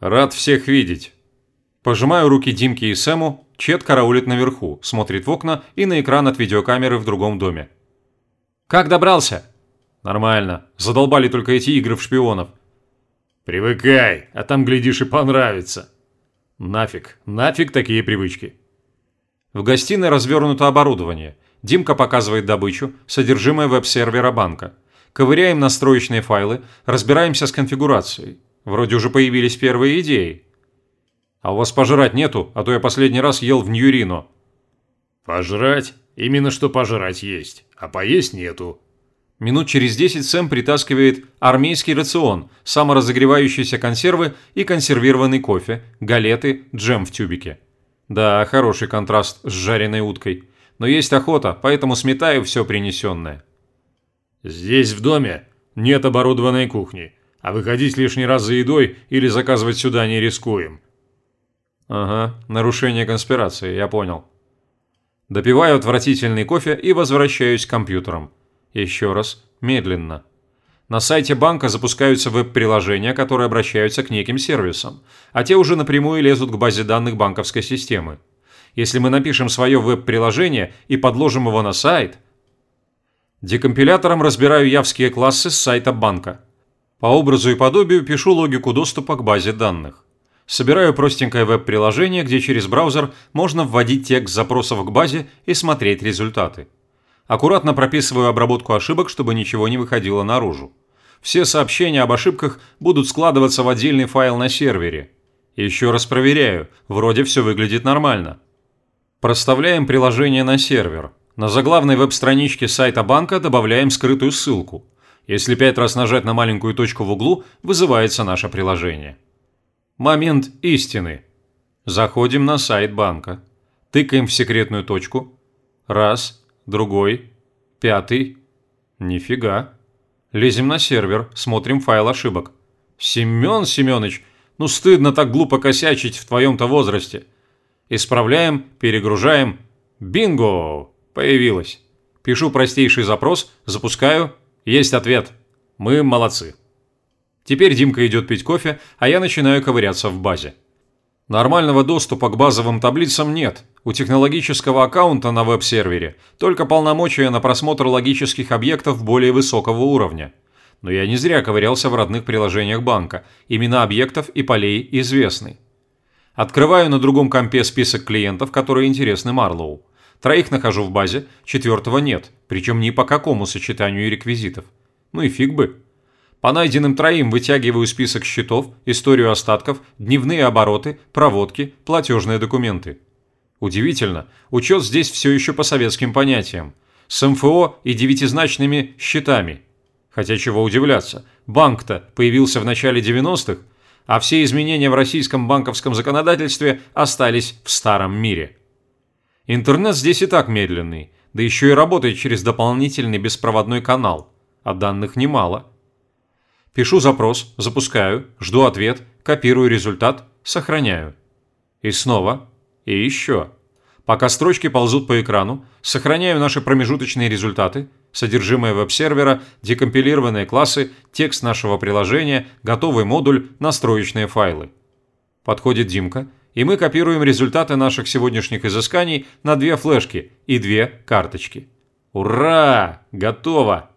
Рад всех видеть. Пожимаю руки Димке и Сэму, Чет караулит наверху, смотрит в окна и на экран от видеокамеры в другом доме. «Как добрался?» «Нормально. Задолбали только эти игры в шпионов». «Привыкай, а там, глядишь, и понравится». «Нафиг, нафиг такие привычки». В гостиной развернуто оборудование. Димка показывает добычу, содержимое веб-сервера банка. Ковыряем настроечные файлы, разбираемся с конфигурацией. Вроде уже появились первые идеи. А у вас пожрать нету, а то я последний раз ел в Ньюрино. Пожрать? Именно что пожрать есть, а поесть нету. Минут через десять Сэм притаскивает армейский рацион, саморазогревающиеся консервы и консервированный кофе, галеты, джем в тюбике. Да, хороший контраст с жареной уткой. Но есть охота, поэтому сметаю все принесенное. Здесь в доме нет оборудованной кухни, а выходить лишний раз за едой или заказывать сюда не рискуем. Ага, нарушение конспирации, я понял. Допиваю отвратительный кофе и возвращаюсь к компьютерам. Еще раз, медленно. На сайте банка запускаются веб-приложения, которые обращаются к неким сервисам, а те уже напрямую лезут к базе данных банковской системы. Если мы напишем свое веб-приложение и подложим его на сайт... Декомпилятором разбираю явские классы с сайта банка. По образу и подобию пишу логику доступа к базе данных. Собираю простенькое веб-приложение, где через браузер можно вводить текст запросов к базе и смотреть результаты. Аккуратно прописываю обработку ошибок, чтобы ничего не выходило наружу. Все сообщения об ошибках будут складываться в отдельный файл на сервере. Еще раз проверяю, вроде все выглядит нормально. Проставляем приложение на сервер. На заглавной веб-страничке сайта банка добавляем скрытую ссылку. Если пять раз нажать на маленькую точку в углу, вызывается наше приложение. Момент истины. Заходим на сайт банка. Тыкаем в секретную точку. Раз, другой, пятый. Нифига. Лезем на сервер, смотрим файл ошибок. Семен Семенович, ну стыдно так глупо косячить в твоем-то возрасте. Исправляем, перегружаем. Бинго! Появилось. Пишу простейший запрос, запускаю. Есть ответ. Мы молодцы. Теперь Димка идет пить кофе, а я начинаю ковыряться в базе. Нормального доступа к базовым таблицам нет. У технологического аккаунта на веб-сервере только полномочия на просмотр логических объектов более высокого уровня. Но я не зря ковырялся в родных приложениях банка. Имена объектов и полей известны. Открываю на другом компе список клиентов, которые интересны Марлоу. Троих нахожу в базе, четвертого нет, причем ни по какому сочетанию реквизитов. Ну и фиг бы. По найденным троим вытягиваю список счетов, историю остатков, дневные обороты, проводки, платежные документы. Удивительно, учет здесь все еще по советским понятиям. С МФО и девятизначными счетами. Хотя чего удивляться, банк-то появился в начале 90-х, а все изменения в российском банковском законодательстве остались в старом мире. Интернет здесь и так медленный, да еще и работает через дополнительный беспроводной канал, а данных немало – Пишу запрос, запускаю, жду ответ, копирую результат, сохраняю. И снова, и еще. Пока строчки ползут по экрану, сохраняю наши промежуточные результаты, содержимое веб-сервера, декомпилированные классы, текст нашего приложения, готовый модуль, настроечные файлы. Подходит Димка, и мы копируем результаты наших сегодняшних изысканий на две флешки и две карточки. Ура! Готово!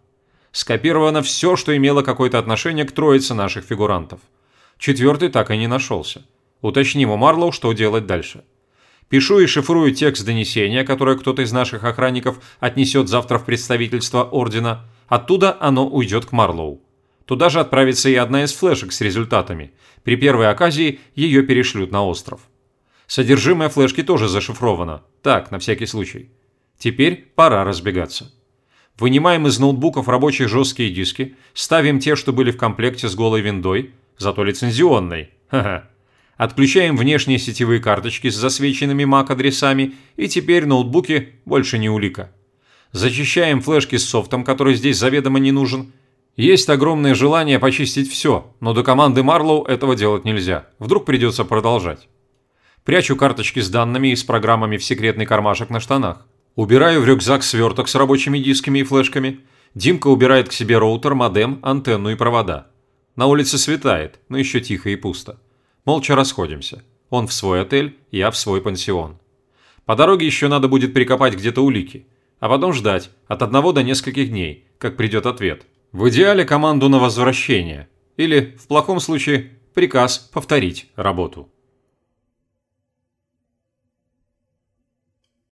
Скопировано все, что имело какое-то отношение к троице наших фигурантов. Четвертый так и не нашелся. Уточним у Марлоу, что делать дальше. Пишу и шифрую текст донесения, которое кто-то из наших охранников отнесет завтра в представительство Ордена. Оттуда оно уйдет к Марлоу. Туда же отправится и одна из флешек с результатами. При первой оказии ее перешлют на остров. Содержимое флешки тоже зашифровано. Так, на всякий случай. Теперь пора разбегаться. Вынимаем из ноутбуков рабочие жесткие диски, ставим те, что были в комплекте с голой виндой, зато лицензионной. Ха-ха. Отключаем внешние сетевые карточки с засвеченными MAC-адресами, и теперь ноутбуки больше не улика. Зачищаем флешки с софтом, который здесь заведомо не нужен. Есть огромное желание почистить все, но до команды Марлоу этого делать нельзя. Вдруг придется продолжать. Прячу карточки с данными и с программами в секретный кармашек на штанах. Убираю в рюкзак сверток с рабочими дисками и флешками. Димка убирает к себе роутер, модем, антенну и провода. На улице светает, но еще тихо и пусто. Молча расходимся. Он в свой отель, я в свой пансион. По дороге еще надо будет прикопать где-то улики, а потом ждать от одного до нескольких дней, как придет ответ – в идеале команду на возвращение или, в плохом случае, приказ повторить работу.